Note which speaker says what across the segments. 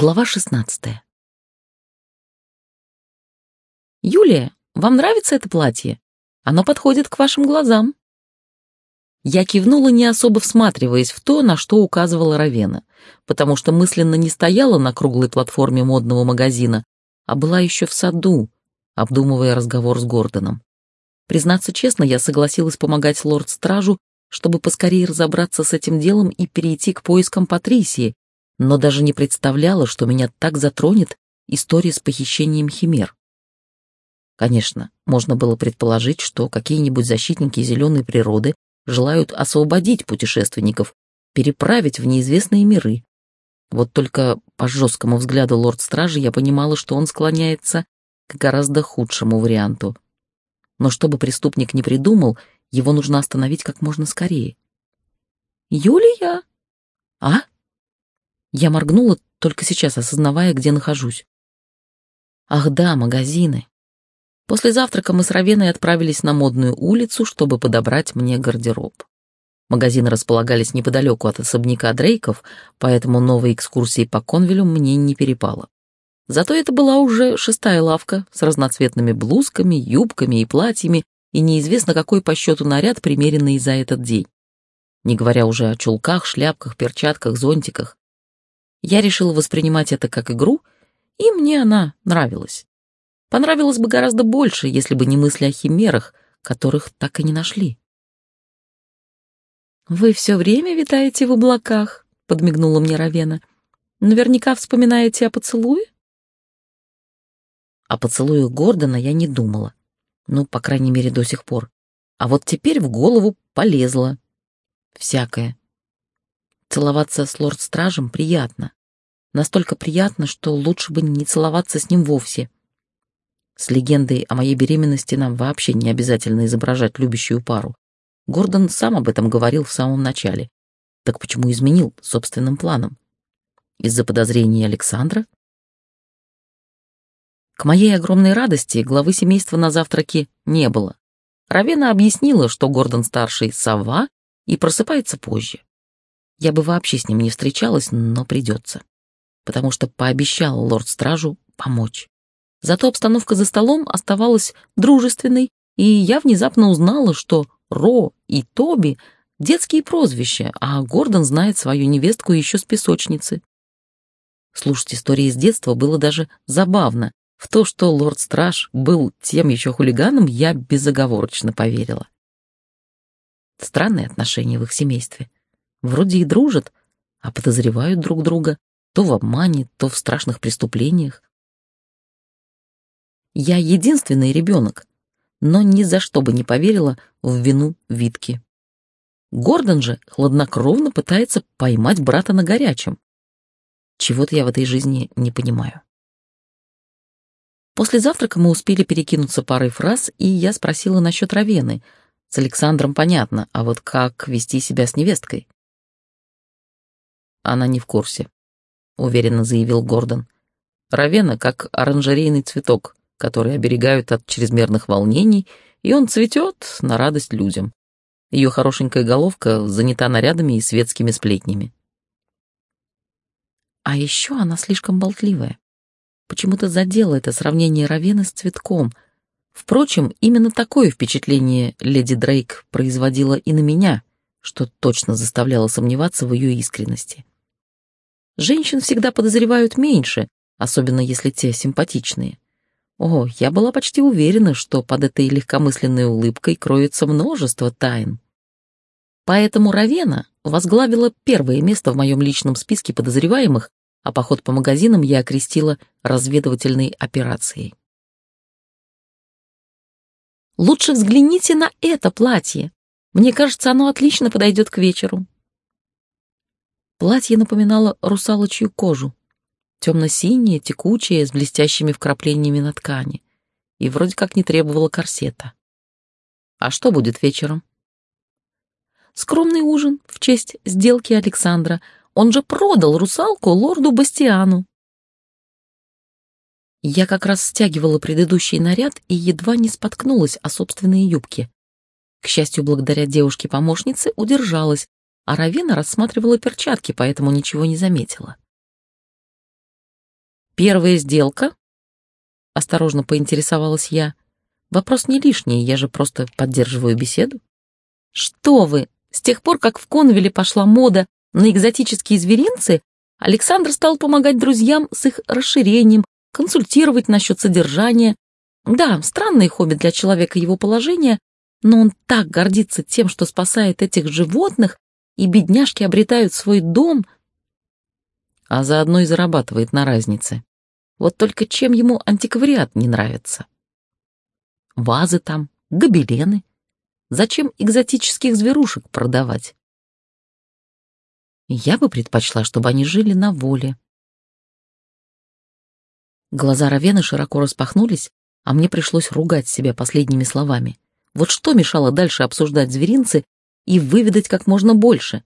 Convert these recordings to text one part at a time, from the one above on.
Speaker 1: Глава 16. «Юлия, вам нравится это платье? Оно подходит к вашим глазам». Я кивнула, не особо всматриваясь в то, на что указывала Равена, потому что мысленно не стояла на круглой платформе модного магазина, а была еще в саду, обдумывая разговор с Гордоном. Признаться честно, я согласилась помогать лорд-стражу, чтобы поскорее разобраться с этим делом и перейти к поискам Патрисии, но даже не представляла, что меня так затронет история с похищением химер. Конечно, можно было предположить, что какие-нибудь защитники зеленой природы желают освободить путешественников, переправить в неизвестные миры. Вот только по жесткому взгляду лорд-стражи я понимала, что он склоняется к гораздо худшему варианту. Но чтобы преступник не придумал, его нужно остановить как можно скорее. «Юлия?» «А?» Я моргнула, только сейчас осознавая, где нахожусь. Ах да, магазины. После завтрака мы с Равеной отправились на модную улицу, чтобы подобрать мне гардероб. Магазины располагались неподалеку от особняка Дрейков, поэтому новой экскурсии по Конвилю мне не перепало. Зато это была уже шестая лавка с разноцветными блузками, юбками и платьями и неизвестно какой по счету наряд, примеренный за этот день. Не говоря уже о чулках, шляпках, перчатках, зонтиках. Я решила воспринимать это как игру, и мне она нравилась. Понравилось бы гораздо больше, если бы не мысли о химерах, которых так и не нашли. «Вы все время витаете в облаках», — подмигнула мне Равена. «Наверняка вспоминаете о поцелуе?» О поцелуе Гордона я не думала. Ну, по крайней мере, до сих пор. А вот теперь в голову полезло. Всякое. Целоваться с лорд-стражем приятно. Настолько приятно, что лучше бы не целоваться с ним вовсе. С легендой о моей беременности нам вообще не обязательно изображать любящую пару. Гордон сам об этом говорил в самом начале. Так почему изменил собственным планом? Из-за подозрений Александра? К моей огромной радости главы семейства на завтраке не было. Равена объяснила, что Гордон-старший — сова и просыпается позже. Я бы вообще с ним не встречалась, но придется. Потому что пообещал лорд-стражу помочь. Зато обстановка за столом оставалась дружественной, и я внезапно узнала, что Ро и Тоби — детские прозвища, а Гордон знает свою невестку еще с песочницы. Слушать истории с детства было даже забавно. В то, что лорд-страж был тем еще хулиганом, я безоговорочно поверила. Странные отношения в их семействе. Вроде и дружат, а подозревают друг друга то в обмане, то в страшных преступлениях. Я единственный ребенок, но ни за что бы не поверила в вину Витки. Гордон же хладнокровно пытается поймать брата на горячем. Чего-то я в этой жизни не понимаю. После завтрака мы успели перекинуться парой фраз, и я спросила насчет Равены. С Александром понятно, а вот как вести себя с невесткой? Она не в курсе, уверенно заявил Гордон. Равена как оранжерейный цветок, который оберегают от чрезмерных волнений, и он цветет на радость людям. Ее хорошенькая головка занята нарядами и светскими сплетнями. А еще она слишком болтливая. Почему-то задело это сравнение Равены с цветком. Впрочем, именно такое впечатление леди Дрейк производила и на меня, что точно заставляло сомневаться в ее искренности. Женщин всегда подозревают меньше, особенно если те симпатичные. О, я была почти уверена, что под этой легкомысленной улыбкой кроется множество тайн. Поэтому Равена возглавила первое место в моем личном списке подозреваемых, а поход по магазинам я окрестила разведывательной операцией. «Лучше взгляните на это платье. Мне кажется, оно отлично подойдет к вечеру», Платье напоминало русалочью кожу, темно-синее, текучее, с блестящими вкраплениями на ткани, и вроде как не требовало корсета. А что будет вечером? Скромный ужин в честь сделки Александра. Он же продал русалку лорду Бастиану. Я как раз стягивала предыдущий наряд и едва не споткнулась о собственной юбке. К счастью, благодаря девушке-помощнице удержалась, а Равина рассматривала перчатки, поэтому ничего не заметила. Первая сделка? Осторожно поинтересовалась я. Вопрос не лишний, я же просто поддерживаю беседу. Что вы? С тех пор, как в Конвиле пошла мода на экзотические зверинцы, Александр стал помогать друзьям с их расширением, консультировать насчет содержания. Да, странное хобби для человека его положения, но он так гордится тем, что спасает этих животных, и бедняжки обретают свой дом, а заодно и зарабатывает на разнице. Вот только чем ему антиквариат не нравится? Вазы там, гобелены. Зачем экзотических зверушек продавать? Я бы предпочла, чтобы они жили на воле. Глаза Равены широко распахнулись, а мне пришлось ругать себя последними словами. Вот что мешало дальше обсуждать зверинцы и выведать как можно больше?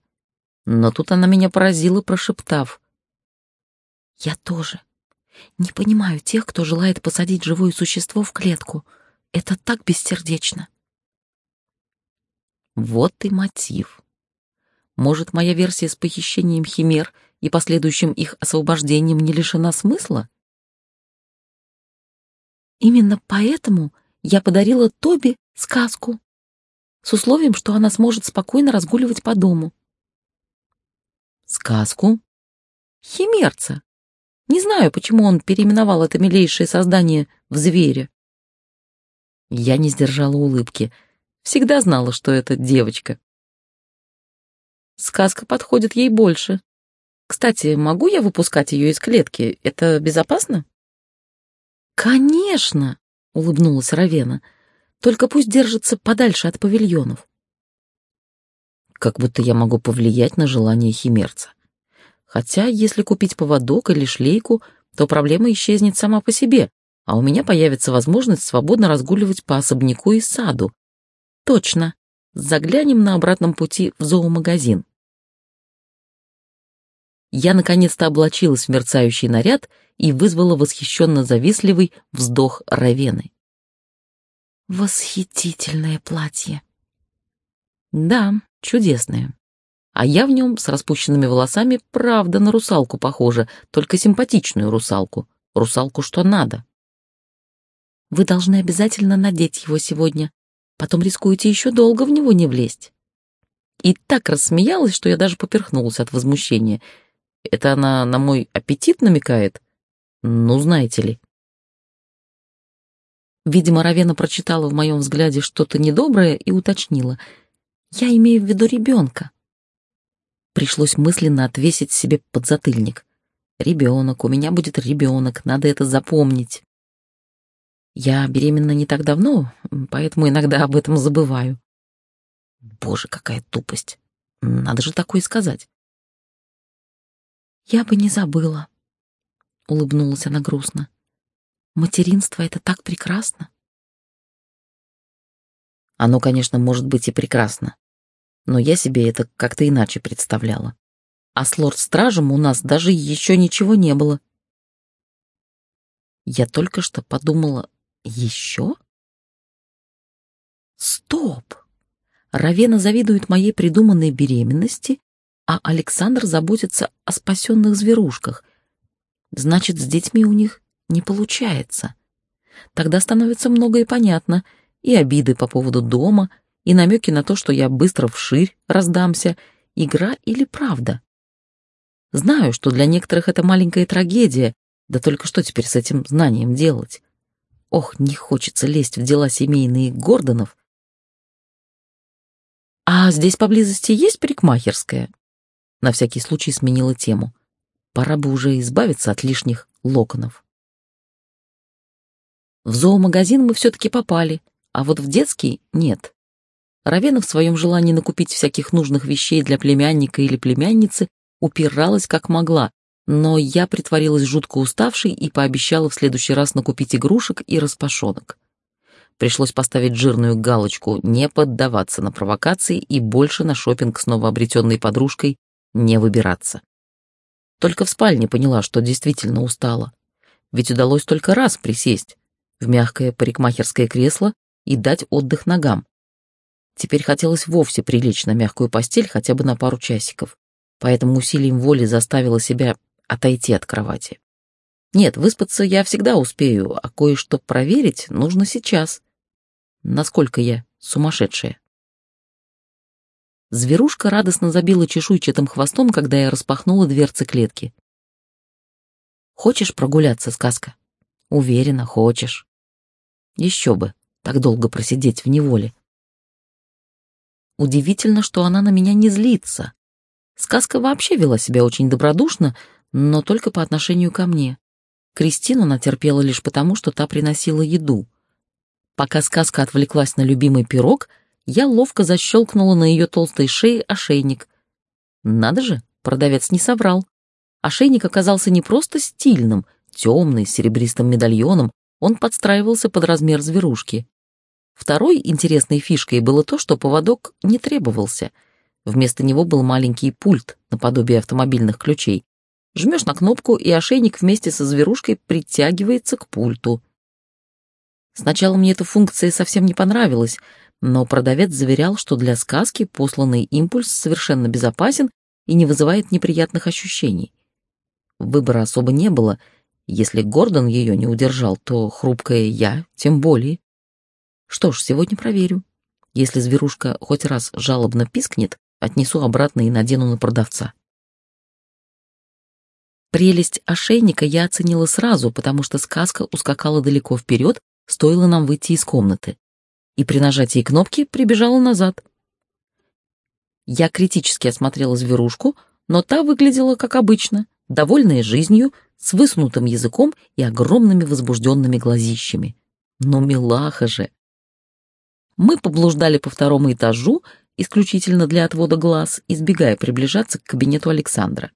Speaker 1: Но тут она меня поразила, прошептав. «Я тоже. Не понимаю тех, кто желает посадить живое существо в клетку. Это так бессердечно». Вот и мотив. Может, моя версия с похищением химер и последующим их освобождением не лишена смысла? Именно поэтому я подарила Тоби сказку с условием, что она сможет спокойно разгуливать по дому. Сказку? Химерца. Не знаю, почему он переименовал это милейшее создание в зверя. Я не сдержала улыбки. Всегда знала, что это девочка. Сказка подходит ей больше. Кстати, могу я выпускать ее из клетки? Это безопасно? Конечно, улыбнулась Равена. Только пусть держится подальше от павильонов. Как будто я могу повлиять на желание химерца. Хотя, если купить поводок или шлейку, то проблема исчезнет сама по себе, а у меня появится возможность свободно разгуливать по особняку и саду. Точно. Заглянем на обратном пути в зоомагазин. Я наконец-то облачилась в мерцающий наряд и вызвала восхищенно завистливый вздох Равены. Восхитительное платье. Да, чудесное. А я в нем с распущенными волосами правда на русалку похожа, только симпатичную русалку. Русалку что надо. Вы должны обязательно надеть его сегодня. Потом рискуете еще долго в него не влезть. И так рассмеялась, что я даже поперхнулась от возмущения. Это она на мой аппетит намекает? Ну, знаете ли. Видимо, Равена прочитала в моем взгляде что-то недоброе и уточнила. «Я имею в виду ребенка». Пришлось мысленно отвесить себе подзатыльник. «Ребенок, у меня будет ребенок, надо это запомнить». Я беременна не так давно, поэтому иногда об этом забываю. Боже, какая тупость. Надо же такое сказать. Я бы не забыла, улыбнулась она грустно. Материнство — это так прекрасно. Оно, конечно, может быть и прекрасно, но я себе это как-то иначе представляла. А с лорд-стражем у нас даже еще ничего не было. Я только что подумала, еще? Стоп! Равена завидует моей придуманной беременности, а Александр заботится о спасенных зверушках. Значит, с детьми у них не получается. Тогда становится многое понятно, и обиды по поводу дома, и намеки на то, что я быстро вширь раздамся, игра или правда. Знаю, что для некоторых это маленькая трагедия, да только что теперь с этим знанием делать? Ох, не хочется лезть в дела семейные Гордонов. А здесь поблизости есть парикмахерская? На всякий случай сменила тему. Пора бы уже избавиться от лишних локонов. В зоомагазин мы все-таки попали, а вот в детский нет. Равена в своем желании накупить всяких нужных вещей для племянника или племянницы упиралась как могла, но я притворилась жутко уставшей и пообещала в следующий раз накупить игрушек и распашонок. Пришлось поставить жирную галочку «не поддаваться на провокации» и больше на шопинг с новообретенной подружкой не выбираться. Только в спальне поняла, что действительно устала. Ведь удалось только раз присесть, в мягкое парикмахерское кресло и дать отдых ногам. Теперь хотелось вовсе прилечь на мягкую постель хотя бы на пару часиков, поэтому усилием воли заставила себя отойти от кровати. Нет, выспаться я всегда успею, а кое-что проверить нужно сейчас. Насколько я сумасшедшая. Зверушка радостно забила чешуйчатым хвостом, когда я распахнула дверцы клетки. «Хочешь прогуляться, сказка?» «Уверена, хочешь». «Еще бы, так долго просидеть в неволе». Удивительно, что она на меня не злится. Сказка вообще вела себя очень добродушно, но только по отношению ко мне. Кристину она терпела лишь потому, что та приносила еду. Пока сказка отвлеклась на любимый пирог, я ловко защелкнула на ее толстой шее ошейник. Надо же, продавец не соврал. Ошейник оказался не просто стильным, темный, с серебристым медальоном, он подстраивался под размер зверушки. Второй интересной фишкой было то, что поводок не требовался. Вместо него был маленький пульт, наподобие автомобильных ключей. Жмешь на кнопку, и ошейник вместе со зверушкой притягивается к пульту. Сначала мне эта функция совсем не понравилась, но продавец заверял, что для сказки посланный импульс совершенно безопасен и не вызывает неприятных ощущений. Выбора особо не было. Если Гордон ее не удержал, то хрупкая я тем более. Что ж, сегодня проверю. Если зверушка хоть раз жалобно пискнет, отнесу обратно и надену на продавца. Прелесть ошейника я оценила сразу, потому что сказка ускакала далеко вперед, стоило нам выйти из комнаты. И при нажатии кнопки прибежала назад. Я критически осмотрела зверушку, но та выглядела как обычно, довольная жизнью, с высунутым языком и огромными возбужденными глазищами. Но милаха же! Мы поблуждали по второму этажу, исключительно для отвода глаз, избегая приближаться к кабинету Александра.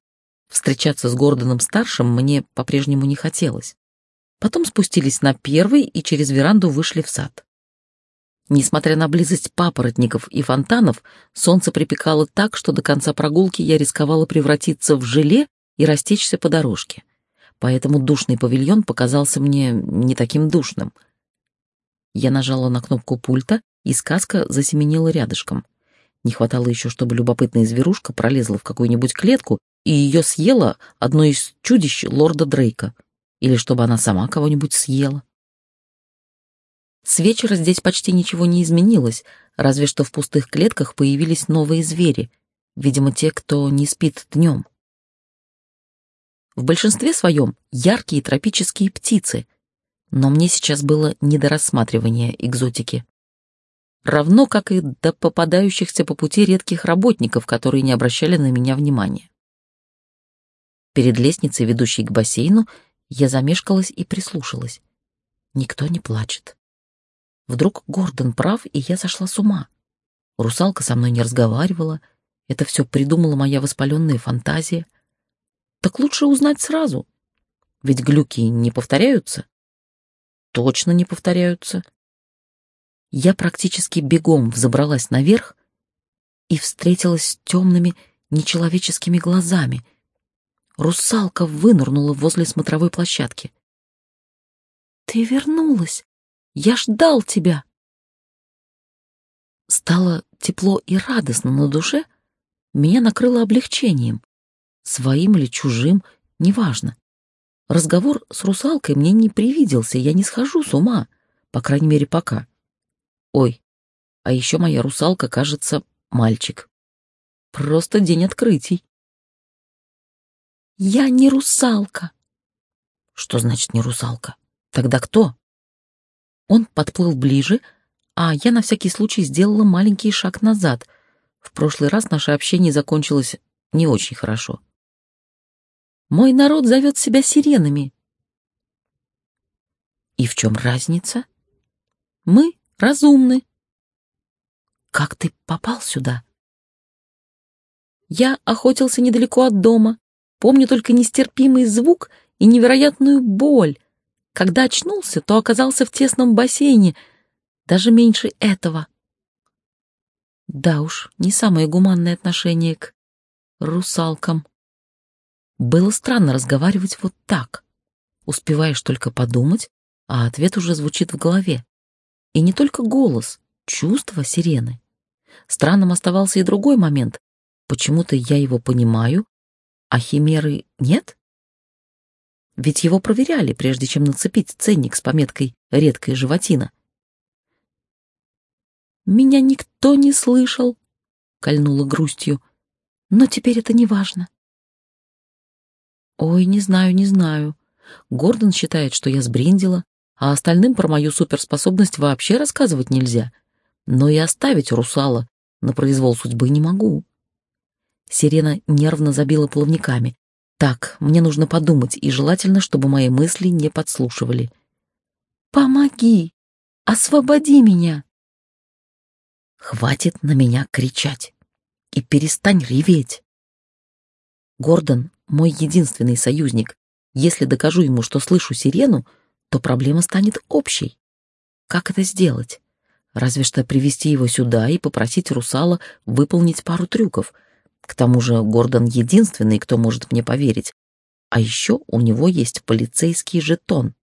Speaker 1: Встречаться с Гордоном-старшим мне по-прежнему не хотелось. Потом спустились на первый и через веранду вышли в сад. Несмотря на близость папоротников и фонтанов, солнце припекало так, что до конца прогулки я рисковала превратиться в желе и растечься по дорожке. Поэтому душный павильон показался мне не таким душным. Я нажала на кнопку пульта, и сказка засеменила рядышком. Не хватало еще, чтобы любопытная зверушка пролезла в какую-нибудь клетку и ее съела одно из чудищ лорда Дрейка — или чтобы она сама кого-нибудь съела. С вечера здесь почти ничего не изменилось, разве что в пустых клетках появились новые звери, видимо, те, кто не спит днем. В большинстве своем яркие тропические птицы, но мне сейчас было не до рассматривания экзотики. Равно как и до попадающихся по пути редких работников, которые не обращали на меня внимания. Перед лестницей, ведущей к бассейну, я замешкалась и прислушалась. Никто не плачет. Вдруг Гордон прав, и я сошла с ума. Русалка со мной не разговаривала. Это все придумала моя воспаленная фантазия. Так лучше узнать сразу. Ведь глюки не повторяются. Точно не повторяются. Я практически бегом взобралась наверх и встретилась с темными нечеловеческими глазами — Русалка вынырнула возле смотровой площадки. «Ты вернулась! Я ждал тебя!» Стало тепло и радостно на душе, меня накрыло облегчением. Своим или чужим, неважно. Разговор с русалкой мне не привиделся, я не схожу с ума, по крайней мере, пока. Ой, а еще моя русалка, кажется, мальчик. Просто день открытий. Я не русалка. Что значит не русалка? Тогда кто? Он подплыл ближе, а я на всякий случай сделала маленький шаг назад. В прошлый раз наше общение закончилось не очень хорошо. Мой народ зовет себя сиренами. И в чем разница? Мы разумны. Как ты попал сюда? Я охотился недалеко от дома, Помню только нестерпимый звук и невероятную боль. Когда очнулся, то оказался в тесном бассейне, даже меньше этого. Да уж, не самое гуманное отношение к русалкам. Было странно разговаривать вот так. Успеваешь только подумать, а ответ уже звучит в голове. И не только голос, чувство сирены. Странным оставался и другой момент. Почему-то я его понимаю, а химеры нет? Ведь его проверяли, прежде чем нацепить ценник с пометкой «редкая животина». «Меня никто не слышал», — кольнула грустью. «Но теперь это не важно». «Ой, не знаю, не знаю. Гордон считает, что я сбрендила, а остальным про мою суперспособность вообще рассказывать нельзя. Но и оставить русала на произвол судьбы не могу». Сирена нервно забила плавниками. «Так, мне нужно подумать, и желательно, чтобы мои мысли не подслушивали». «Помоги! Освободи меня!» «Хватит на меня кричать и перестань реветь!» Гордон — мой единственный союзник. Если докажу ему, что слышу сирену, то проблема станет общей. Как это сделать? Разве что привести его сюда и попросить русала выполнить пару трюков — к тому же Гордон единственный, кто может мне поверить. А еще у него есть полицейский жетон.